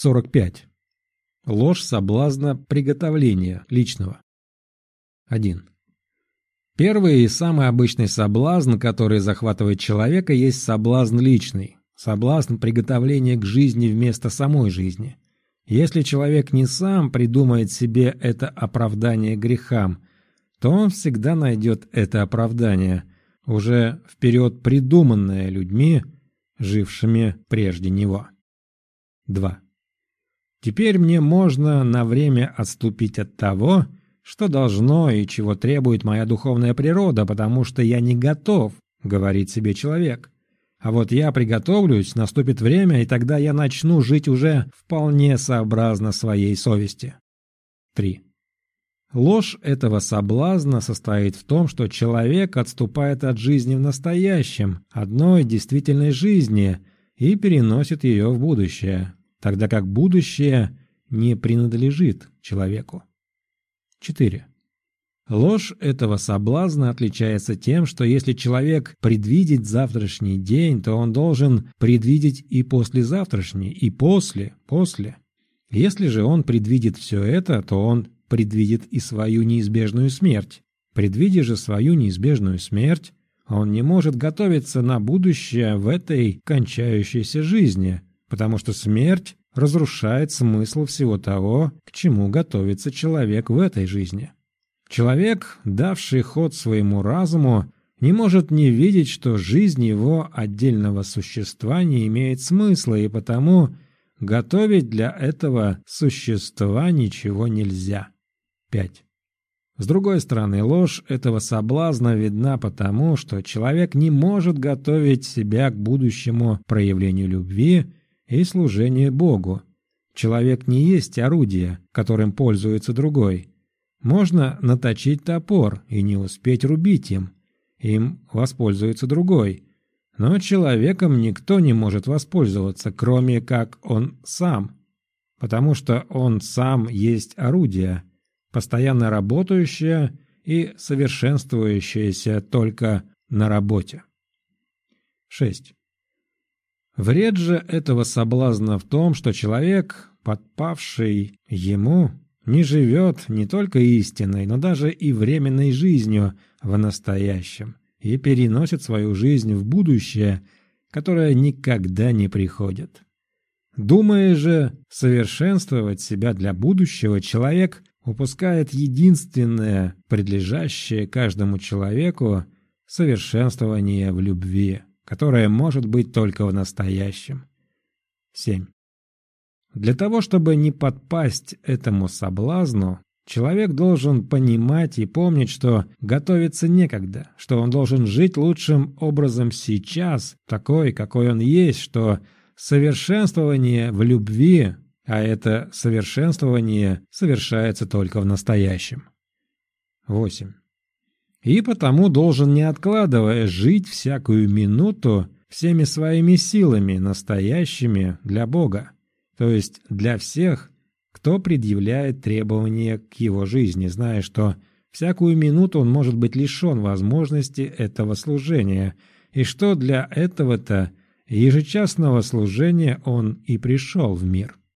45. Ложь соблазна приготовления личного. 1. Первый и самый обычный соблазн, который захватывает человека, есть соблазн личный. Соблазн приготовления к жизни вместо самой жизни. Если человек не сам придумает себе это оправдание грехам, то он всегда найдет это оправдание, уже вперед придуманное людьми, жившими прежде него. 2. Теперь мне можно на время отступить от того, что должно и чего требует моя духовная природа, потому что я не готов, говорит себе человек. А вот я приготовлюсь, наступит время, и тогда я начну жить уже вполне сообразно своей совести. 3. Ложь этого соблазна состоит в том, что человек отступает от жизни в настоящем, одной действительной жизни, и переносит ее в будущее, тогда как будущее не принадлежит человеку. 4. Ложь этого соблазна отличается тем, что если человек предвидит завтрашний день, то он должен предвидеть и послезавтрашний, и после, после. Если же он предвидит все это, то он предвидит и свою неизбежную смерть. Предвидя же свою неизбежную смерть, он не может готовиться на будущее в этой кончающейся жизни, потому что смерть разрушает смысл всего того, к чему готовится человек в этой жизни. Человек, давший ход своему разуму, не может не видеть, что жизнь его отдельного существа не имеет смысла, и потому готовить для этого существа ничего нельзя. 5. С другой стороны, ложь этого соблазна видна потому, что человек не может готовить себя к будущему проявлению любви и служению Богу. Человек не есть орудие, которым пользуется другой. Можно наточить топор и не успеть рубить им. Им воспользуется другой. Но человеком никто не может воспользоваться, кроме как он сам, потому что он сам есть орудие – постоянно работающая и совершенствующаяся только на работе. 6. Вред же этого соблазна в том, что человек, подпавший ему, не живет не только истинной, но даже и временной жизнью в настоящем и переносит свою жизнь в будущее, которое никогда не приходит. Думая же совершенствовать себя для будущего, человек упускает единственное, предлежащее каждому человеку, совершенствование в любви, которое может быть только в настоящем. 7. Для того, чтобы не подпасть этому соблазну, человек должен понимать и помнить, что готовиться некогда, что он должен жить лучшим образом сейчас, такой, какой он есть, что совершенствование в любви а это совершенствование совершается только в настоящем. 8. И потому должен, не откладывая, жить всякую минуту всеми своими силами, настоящими для Бога, то есть для всех, кто предъявляет требования к его жизни, зная, что всякую минуту он может быть лишен возможности этого служения, и что для этого-то ежечасного служения он и пришел в мир.